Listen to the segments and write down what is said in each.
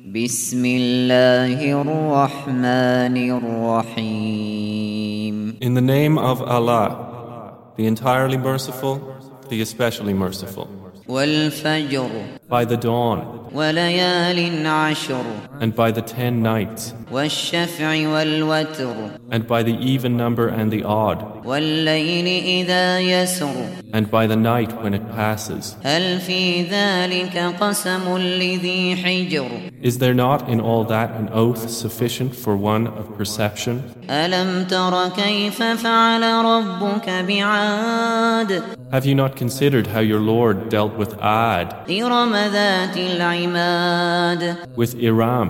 بسم الله الرحمن الرحيم In the name of Allah, the entirely merciful, the especially merciful. والفجر By the dawn وليال عشر and by the ten nights والشفع والوتر and by the even number and the odd والليل إذا يسر and by the night when it passes. هل في ذلك قسم لذي حجر Is there not in all that an oath sufficient for one of perception? ألم تر كيف فعل ربك بعاد have you not considered how your Lord dealt with Ad, with Iram,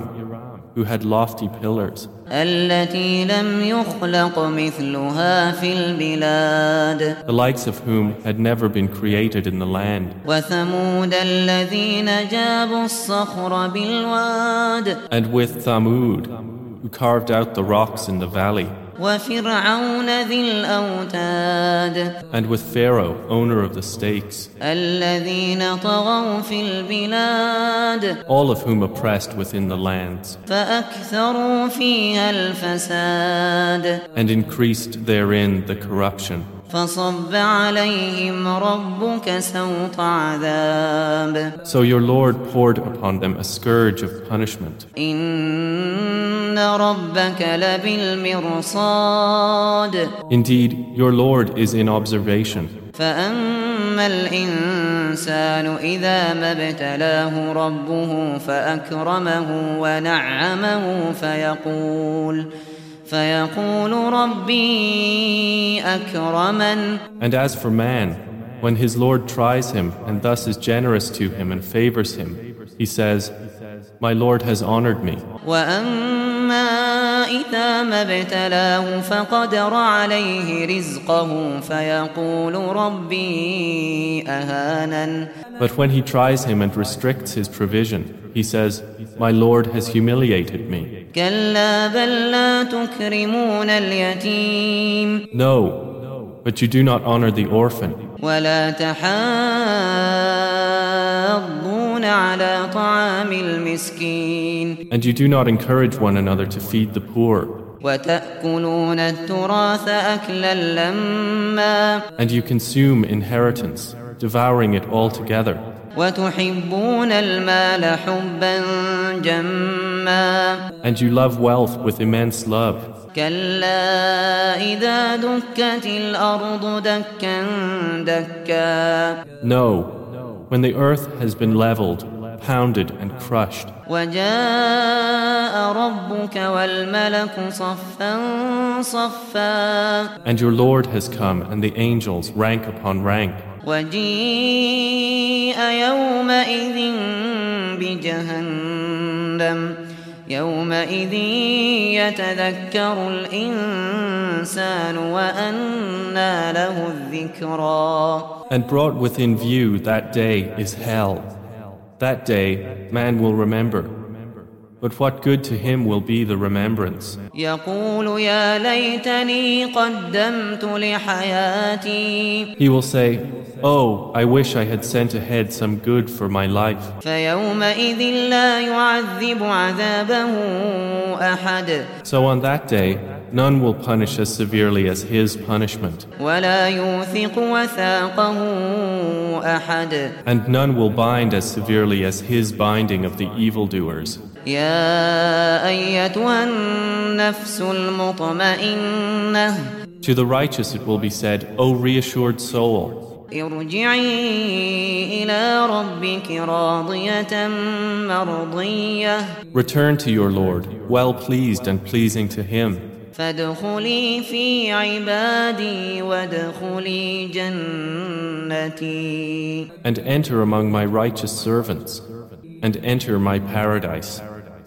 who had lofty pillars, the likes of whom had never been created in the land, and with Thamud, who carved out the rocks in the valley? And with Pharaoh, owner of the stakes, all of whom oppressed within the lands, and increased therein the corruption. So your Lord poured upon them a scourge of punishment. Indeed, your Lord is in observation. فأما الإنسان إذا ما ابتلاه ربه فأكرمه ونعمه فيقول فيقول ربي أكرمن And as for man, when his Lord tries him and thus is generous to him and favors him, he says, My Lord has honored me. وأما إذا ما ابتلاه فقدر عليه رزقه فيقول ربي أهانن But when he tries him and restricts his provision, he says, My Lord has humiliated me. كلا بل لا تكرمون اليتيم No, but you do not honor the orphan, ولا تحاضون على طعام المسكين and you do not encourage one another to feed the poor, وتأكلون التراث أكلا لما and you consume inheritance, devouring it all together. وتحبون المال حبا جما And you love wealth with immense love. كلا إذا دكت الأرض دكا دكا No, when the earth has been leveled, pounded, and crushed, وجاء ربك والملك صفا صفا and your Lord has come, and the angels, rank upon rank, وجيء يومئذ بجهنم يومئذ يتذكر الإنسان وأنى له الذكرى and brought within view that day is hell. That day man will remember. But what good to him will be the remembrance? He will say, Oh, I wish I had sent ahead some good for my life. So on that day, none will punish as severely as his punishment. And none will bind as severely as his binding of the evildoers. يا أيتها النفس المطمئنة To the righteous it will be said, O reassured soul, ارجعي إلى ربك راضية مرضية return to your Lord, well pleased and pleasing to him. فادخلي في عبادي وادخلي جنتي and enter among my righteous servants, and enter my paradise.